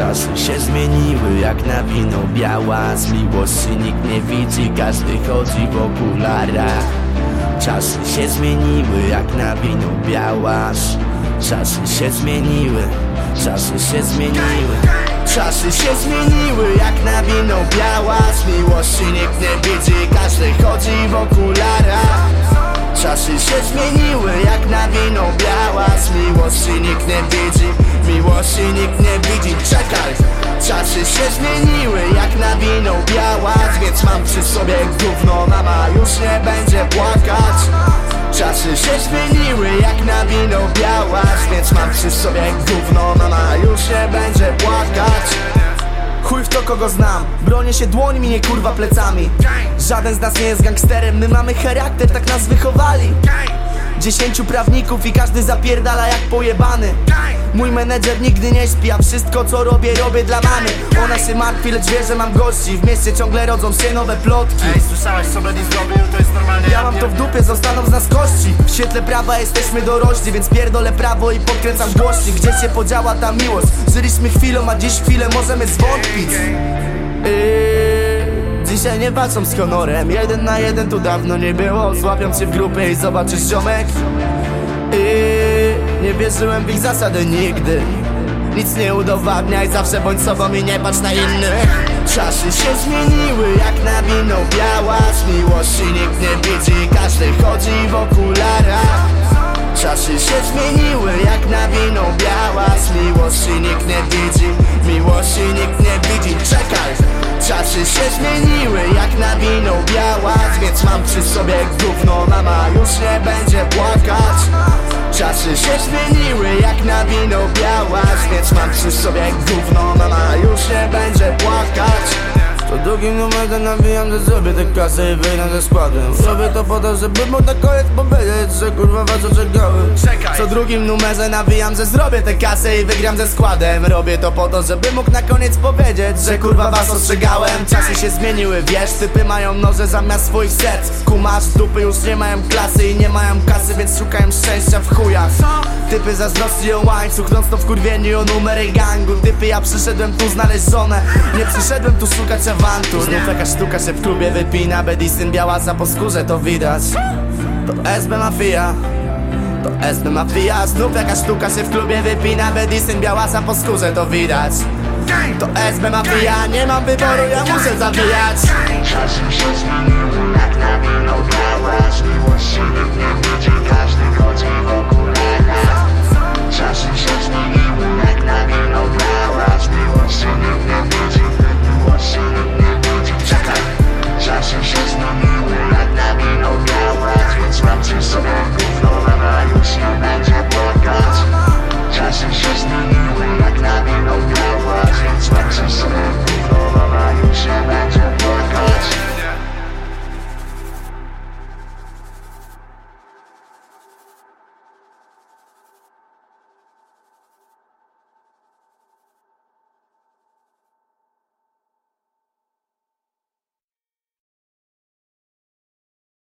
Czasy się zmieniły jak na wino biała. Z miłości nikt nie widzi, każdy chodzi w okularach Czasy się zmieniły jak na wino biała. Czasy się zmieniły, czasy się zmieniły. Czasy się zmieniły jak na wino biała. Miłości nikt nie widzi, każdy chodzi w okularach Czasy się zmieniły jak na wino biała. Miłości nikt nie widzi, miłości nikt nie czasy się zmieniły jak na wino biała Więc mam przy sobie gówno, mama już nie będzie płakać. Czasy się zmieniły jak na wino biała Więc mam przy sobie gówno, mama już nie będzie płakać. Chuj w to kogo znam. Bronię się dłońmi, nie kurwa plecami. Żaden z nas nie jest gangsterem. My mamy charakter, tak nas wychowali. Dziesięciu prawników i każdy zapierdala jak pojebany Mój menedżer nigdy nie śpi, a wszystko co robię, robię dla mamy. Ona się martwi, lecz wie, że mam gości. W mieście ciągle rodzą się nowe plotki. Ej, słyszałeś co Blady zrobił? To jest normalnie ja mam to w dupie, zostaną z nas kości. W świetle prawa jesteśmy dorośli, więc pierdolę prawo i podkręcam głośnik. Gdzie się podziała ta miłość? Żyliśmy chwilą, a dziś chwilę możemy zwątpić. Yy, Dzisiaj nie walczą z honorem. Jeden na jeden tu dawno nie było. Złapią cię w grupie i zobaczysz ziomek. Yy, Nie wierzyłem w ich zasady nigdy. Nic nie udowadniaj, zawsze bądź sobą i nie patrz na innych. Czasy się zmieniły jak na wino biała. Z miłości nikt nie widzi, każdy chodzi w okularach. Czasy się zmieniły jak na wino biała. Z miłości nikt nie widzi, miłości nikt nie widzi. Czekaj, czasy się zmieniły jak na wino biała. Więc mam przy sobie gówno, mama już nie będzie płakać jak na wino biała Więc mam przy sobie gówno, mama już nie będzie płakać. To drugim numerze nawijam, że zrobię tę kasę i wyjdę ze składem. Zrobię to po to, żeby mógł na koniec powiedzieć, że kurwa was Czekaj. Co drugim numerze nawijam, że zrobię tę kasę i wygram ze składem. Robię to po to, żeby mógł na koniec powiedzieć, że kurwa was ostrzegałem. Czasy się zmieniły, wiesz, typy mają noże zamiast swoich serc. Kumasz, dupy już nie mają klasy i nie mają kasy, więc szukają szczęścia w chujach. Typy zazdrości o łańcuch, stop wkurwieni o numery gangu. Typy, ja przyszedłem tu znaleźć żonę, nie przyszedłem tu szukać awantur. Znów jakaś sztuka się w klubie wypina, bedisyn białasa po skórze to widać. To SB Mafia to SB Mafia, znów jakaś sztuka się w klubie wypina Bedisyn białasa po skórze to widać. To SB Mafia, nie mam wyboru, ja muszę zabijać. Czasy się zmieniły jak na biała Z miłości nikt nie